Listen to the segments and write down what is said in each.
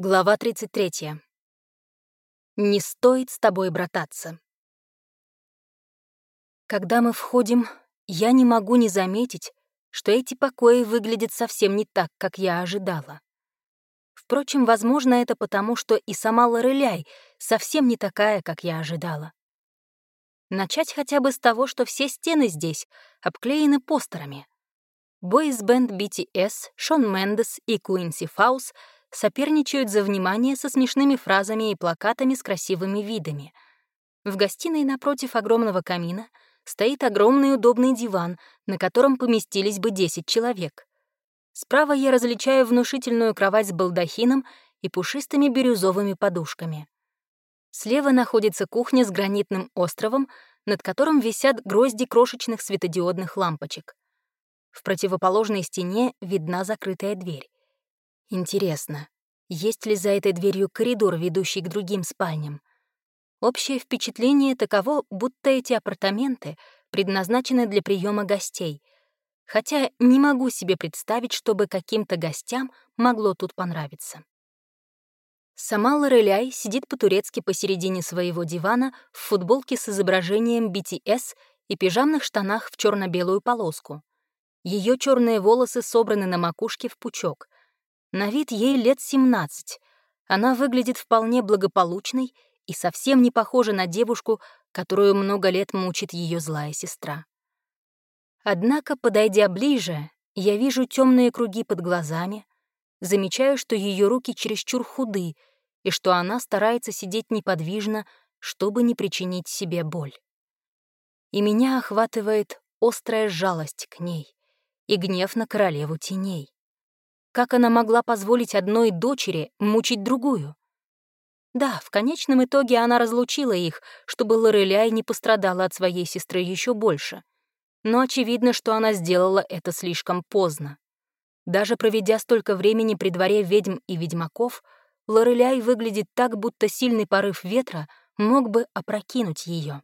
Глава 33. Не стоит с тобой брататься. Когда мы входим, я не могу не заметить, что эти покои выглядят совсем не так, как я ожидала. Впрочем, возможно, это потому, что и сама Лореляй совсем не такая, как я ожидала. Начать хотя бы с того, что все стены здесь обклеены постерами. Бойс-бенд BTS, Шон Мендес и Куинси Фаус — соперничают за внимание со смешными фразами и плакатами с красивыми видами. В гостиной напротив огромного камина стоит огромный удобный диван, на котором поместились бы 10 человек. Справа я различаю внушительную кровать с балдахином и пушистыми бирюзовыми подушками. Слева находится кухня с гранитным островом, над которым висят грозди крошечных светодиодных лампочек. В противоположной стене видна закрытая дверь. Интересно, есть ли за этой дверью коридор, ведущий к другим спальням? Общее впечатление таково, будто эти апартаменты предназначены для приема гостей, хотя не могу себе представить, чтобы каким-то гостям могло тут понравиться. Сама Лореляй сидит по-турецки посередине своего дивана в футболке с изображением BTS и пижамных штанах в черно белую полоску. Ее черные волосы собраны на макушке в пучок — на вид ей лет 17. Она выглядит вполне благополучной и совсем не похожа на девушку, которую много лет мучит ее злая сестра. Однако, подойдя ближе, я вижу темные круги под глазами, замечаю, что ее руки чересчур худы и что она старается сидеть неподвижно, чтобы не причинить себе боль. И меня охватывает острая жалость к ней и гнев на королеву теней. Как она могла позволить одной дочери мучить другую? Да, в конечном итоге она разлучила их, чтобы Лореляй не пострадала от своей сестры еще больше. Но очевидно, что она сделала это слишком поздно. Даже проведя столько времени при дворе ведьм и ведьмаков, Лореляй выглядит так, будто сильный порыв ветра мог бы опрокинуть ее.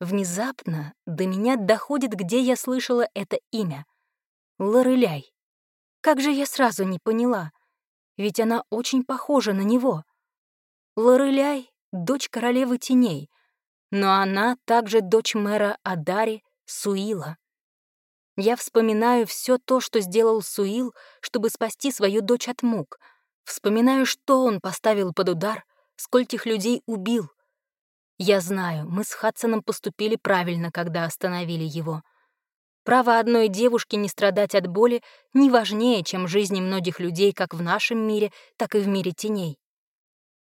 Внезапно до меня доходит, где я слышала это имя. Лореляй. Как же я сразу не поняла? Ведь она очень похожа на него. Лореляй — дочь королевы теней, но она также дочь мэра Адари Суила. Я вспоминаю все то, что сделал Суил, чтобы спасти свою дочь от мук. Вспоминаю, что он поставил под удар, скольких людей убил. Я знаю, мы с Хадсоном поступили правильно, когда остановили его — Право одной девушки не страдать от боли не важнее, чем жизни многих людей как в нашем мире, так и в мире теней.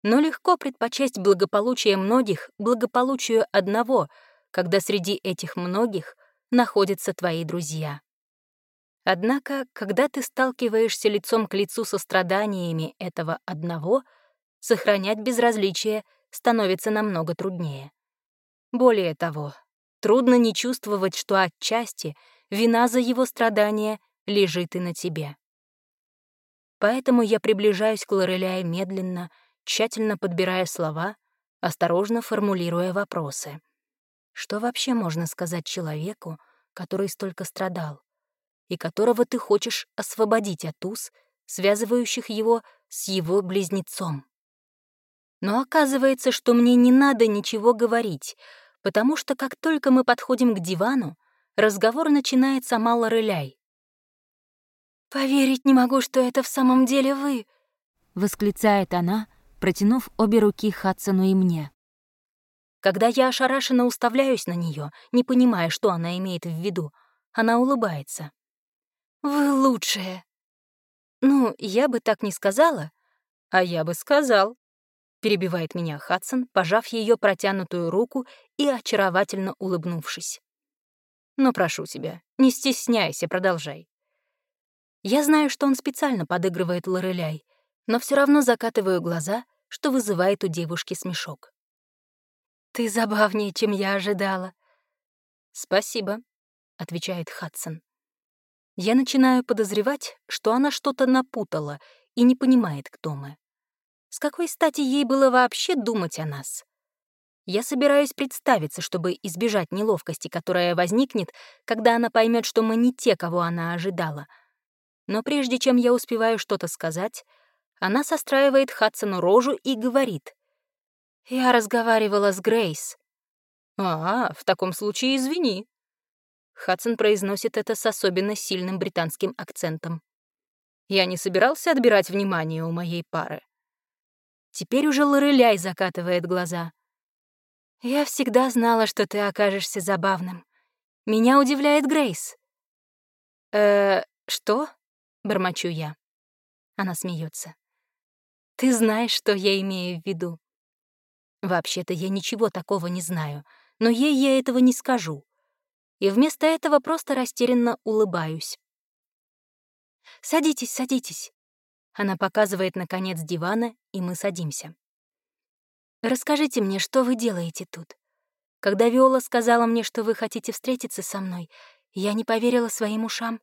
Но легко предпочесть благополучие многих благополучию одного, когда среди этих многих находятся твои друзья. Однако, когда ты сталкиваешься лицом к лицу со страданиями этого одного, сохранять безразличие становится намного труднее. Более того, трудно не чувствовать, что отчасти — вина за его страдания лежит и на тебе. Поэтому я приближаюсь к Лореляе медленно, тщательно подбирая слова, осторожно формулируя вопросы. Что вообще можно сказать человеку, который столько страдал, и которого ты хочешь освободить от уз, связывающих его с его близнецом? Но оказывается, что мне не надо ничего говорить, потому что как только мы подходим к дивану, разговор начинает сама Лореляй. «Поверить не могу, что это в самом деле вы!» — восклицает она, протянув обе руки Хадсону и мне. Когда я ошарашенно уставляюсь на нее, не понимая, что она имеет в виду, она улыбается. «Вы лучшая!» «Ну, я бы так не сказала, а я бы сказал», — перебивает меня Хадсон, пожав ее протянутую руку и очаровательно улыбнувшись. Но прошу тебя, не стесняйся, продолжай. Я знаю, что он специально подыгрывает Лореляй, но все равно закатываю глаза, что вызывает у девушки смешок. «Ты забавнее, чем я ожидала». «Спасибо», — отвечает Хадсон. Я начинаю подозревать, что она что-то напутала и не понимает, кто мы. С какой стати ей было вообще думать о нас? Я собираюсь представиться, чтобы избежать неловкости, которая возникнет, когда она поймет, что мы не те, кого она ожидала. Но прежде чем я успеваю что-то сказать, она состраивает Хадсону рожу и говорит. «Я разговаривала с Грейс». «А, в таком случае извини». Хадсон произносит это с особенно сильным британским акцентом. «Я не собирался отбирать внимание у моей пары». Теперь уже Лореляй закатывает глаза. «Я всегда знала, что ты окажешься забавным. Меня удивляет Грейс». «Э, что?» — бормочу я. Она смеется. «Ты знаешь, что я имею в виду». Вообще-то я ничего такого не знаю, но ей я этого не скажу. И вместо этого просто растерянно улыбаюсь. «Садитесь, садитесь». Она показывает, наконец, дивана, и мы садимся. «Расскажите мне, что вы делаете тут? Когда Виола сказала мне, что вы хотите встретиться со мной, я не поверила своим ушам.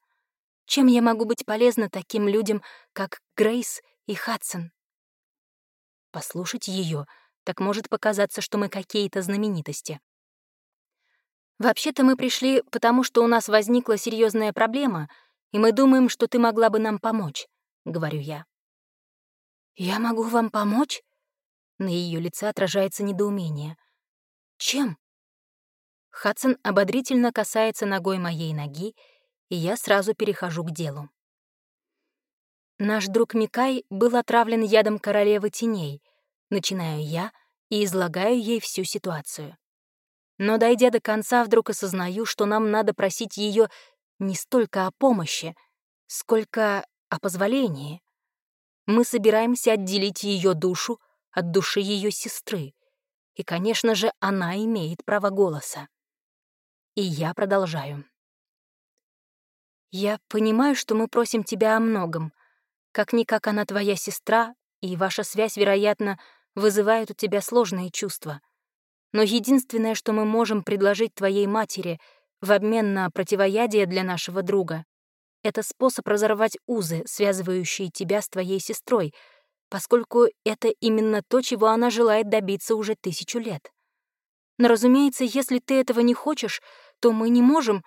Чем я могу быть полезна таким людям, как Грейс и Хадсон? Послушать ее, так может показаться, что мы какие-то знаменитости. Вообще-то мы пришли, потому что у нас возникла серьезная проблема, и мы думаем, что ты могла бы нам помочь, — говорю я. «Я могу вам помочь?» На ее лице отражается недоумение. «Чем?» Хадсон ободрительно касается ногой моей ноги, и я сразу перехожу к делу. Наш друг Микай был отравлен ядом королевы теней. Начинаю я и излагаю ей всю ситуацию. Но, дойдя до конца, вдруг осознаю, что нам надо просить ее не столько о помощи, сколько о позволении. Мы собираемся отделить ее душу от души ее сестры. И, конечно же, она имеет право голоса. И я продолжаю. Я понимаю, что мы просим тебя о многом. Как-никак она твоя сестра, и ваша связь, вероятно, вызывает у тебя сложные чувства. Но единственное, что мы можем предложить твоей матери в обмен на противоядие для нашего друга, это способ разорвать узы, связывающие тебя с твоей сестрой, поскольку это именно то, чего она желает добиться уже тысячу лет. Но, разумеется, если ты этого не хочешь, то мы не можем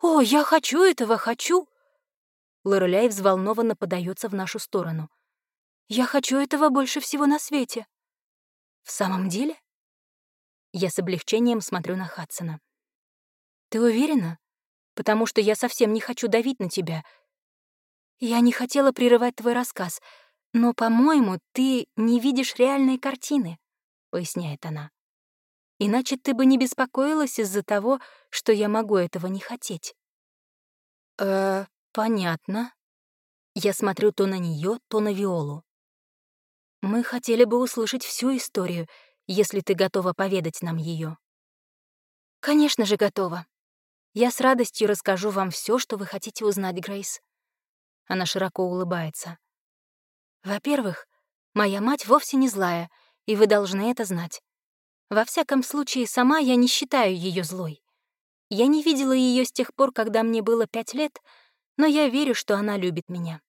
«О, я хочу этого, хочу!» Лореляй взволнованно подается в нашу сторону. «Я хочу этого больше всего на свете». «В самом деле?» Я с облегчением смотрю на Хадсона. «Ты уверена? Потому что я совсем не хочу давить на тебя. Я не хотела прерывать твой рассказ, но, по-моему, ты не видишь реальной картины», — поясняет она. Иначе ты бы не беспокоилась из-за того, что я могу этого не хотеть. Э, понятно. Я смотрю то на нее, то на Виолу. Мы хотели бы услышать всю историю, если ты готова поведать нам ее. Конечно же, готова. Я с радостью расскажу вам все, что вы хотите узнать, Грейс. Она широко улыбается. Во-первых, моя мать вовсе не злая, и вы должны это знать. Во всяком случае, сама я не считаю ее злой. Я не видела ее с тех пор, когда мне было пять лет, но я верю, что она любит меня.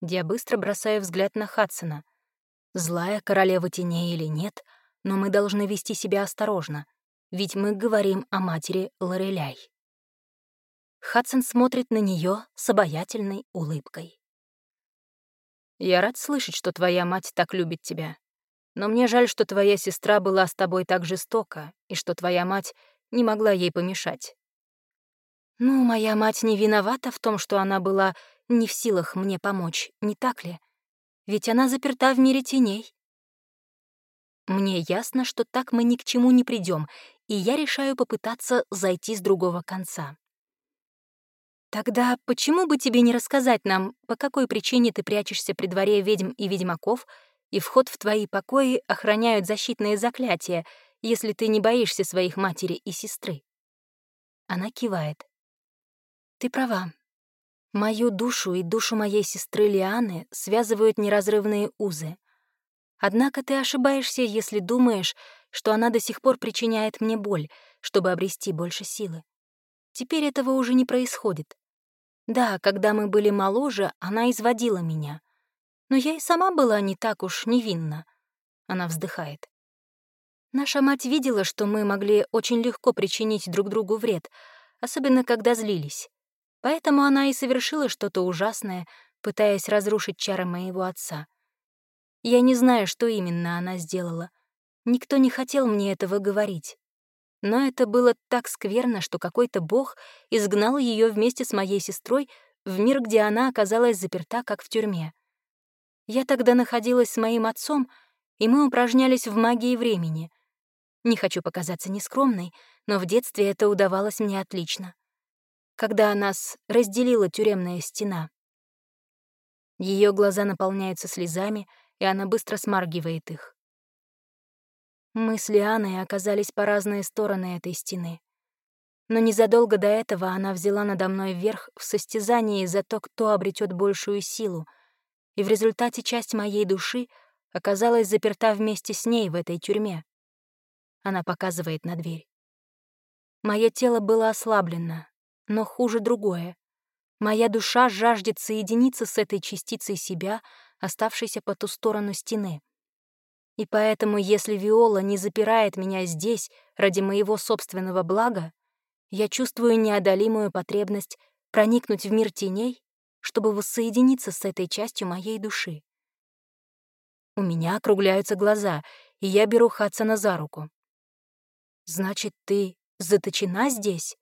Я быстро бросаю взгляд на Хадсона. Злая королева теней или нет, но мы должны вести себя осторожно, ведь мы говорим о матери Лореляй. Хадсон смотрит на нее с обаятельной улыбкой. «Я рад слышать, что твоя мать так любит тебя. Но мне жаль, что твоя сестра была с тобой так жестока, и что твоя мать не могла ей помешать. Ну, моя мать не виновата в том, что она была не в силах мне помочь, не так ли? Ведь она заперта в мире теней. Мне ясно, что так мы ни к чему не придем, и я решаю попытаться зайти с другого конца. Тогда почему бы тебе не рассказать нам, по какой причине ты прячешься при дворе ведьм и ведьмаков — и вход в твои покои охраняют защитные заклятия, если ты не боишься своих матери и сестры. Она кивает. Ты права. Мою душу и душу моей сестры Лианы связывают неразрывные узы. Однако ты ошибаешься, если думаешь, что она до сих пор причиняет мне боль, чтобы обрести больше силы. Теперь этого уже не происходит. Да, когда мы были моложе, она изводила меня, но я и сама была не так уж невинна. Она вздыхает. Наша мать видела, что мы могли очень легко причинить друг другу вред, особенно когда злились. Поэтому она и совершила что-то ужасное, пытаясь разрушить чары моего отца. Я не знаю, что именно она сделала. Никто не хотел мне этого говорить. Но это было так скверно, что какой-то бог изгнал ее вместе с моей сестрой в мир, где она оказалась заперта, как в тюрьме. Я тогда находилась с моим отцом, и мы упражнялись в магии времени. Не хочу показаться нескромной, но в детстве это удавалось мне отлично. Когда нас разделила тюремная стена. Ее глаза наполняются слезами, и она быстро смаргивает их. Мы с Лианой оказались по разные стороны этой стены. Но незадолго до этого она взяла надо мной верх в состязании за то, кто обретет большую силу, и в результате часть моей души оказалась заперта вместе с ней в этой тюрьме. Она показывает на дверь. Мое тело было ослаблено, но хуже другое. Моя душа жаждет соединиться с этой частицей себя, оставшейся по ту сторону стены. И поэтому, если Виола не запирает меня здесь ради моего собственного блага, я чувствую неодолимую потребность проникнуть в мир теней, чтобы воссоединиться с этой частью моей души. У меня округляются глаза, и я беру Хадсона за руку. «Значит, ты заточена здесь?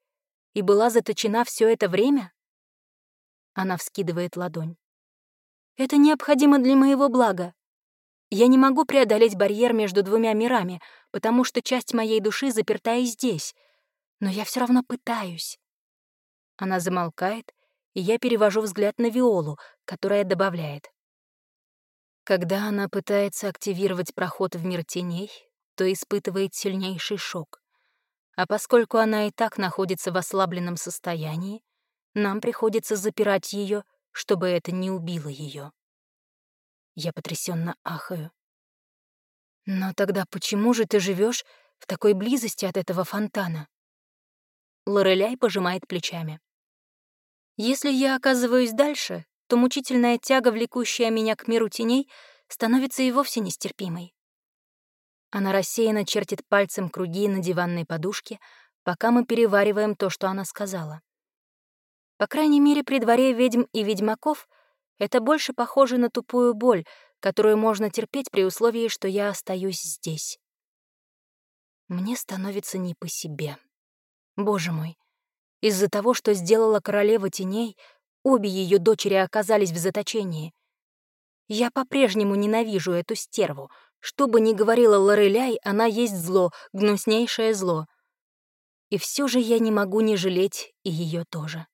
И была заточена все это время?» Она вскидывает ладонь. «Это необходимо для моего блага. Я не могу преодолеть барьер между двумя мирами, потому что часть моей души заперта и здесь. Но я все равно пытаюсь. Она замолкает, и я перевожу взгляд на Виолу, которая добавляет. Когда она пытается активировать проход в мир теней, то испытывает сильнейший шок. А поскольку она и так находится в ослабленном состоянии, нам приходится запирать ее, чтобы это не убило ее. Я потрясенно ахаю. Но тогда почему же ты живешь в такой близости от этого фонтана? Лореляй пожимает плечами. Если я оказываюсь дальше, то мучительная тяга, влекущая меня к миру теней, становится и вовсе нестерпимой. Она рассеянно чертит пальцем круги на диванной подушке, пока мы перевариваем то, что она сказала. По крайней мере, при дворе ведьм и ведьмаков — это больше похоже на тупую боль, которую можно терпеть при условии, что я остаюсь здесь. Мне становится не по себе. Боже мой, из-за того, что сделала королева теней, обе ее дочери оказались в заточении. Я по-прежнему ненавижу эту стерву. Что бы ни говорила Лореляй, она есть зло, гнуснейшее зло. И все же я не могу не жалеть и ее тоже.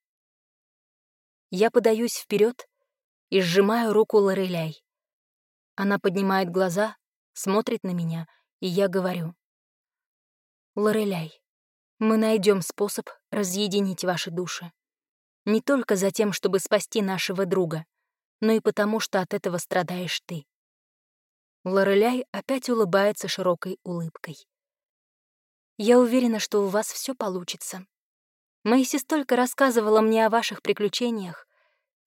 Я подаюсь вперед, и сжимаю руку Лореляй. Она поднимает глаза, смотрит на меня, и я говорю. «Лореляй, мы найдем способ разъединить ваши души. Не только за тем, чтобы спасти нашего друга, но и потому, что от этого страдаешь ты». Лореляй опять улыбается широкой улыбкой. «Я уверена, что у вас все получится. Мэйси столько рассказывала мне о ваших приключениях,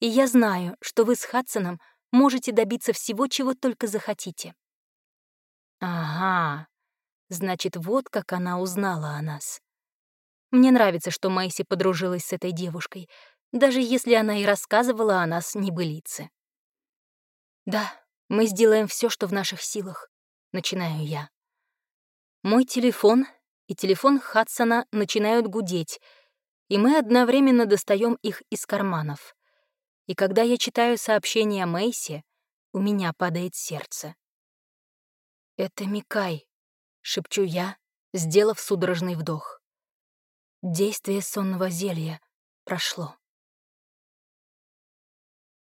и я знаю, что вы с Хадсоном можете добиться всего, чего только захотите». «Ага, значит, вот как она узнала о нас. Мне нравится, что Мэйси подружилась с этой девушкой, даже если она и рассказывала о нас небылице. «Да, мы сделаем все, что в наших силах», — начинаю я. Мой телефон и телефон Хадсона начинают гудеть, и мы одновременно достаем их из карманов и когда я читаю сообщение Мэйси, у меня падает сердце. «Это Микай», — шепчу я, сделав судорожный вдох. Действие сонного зелья прошло.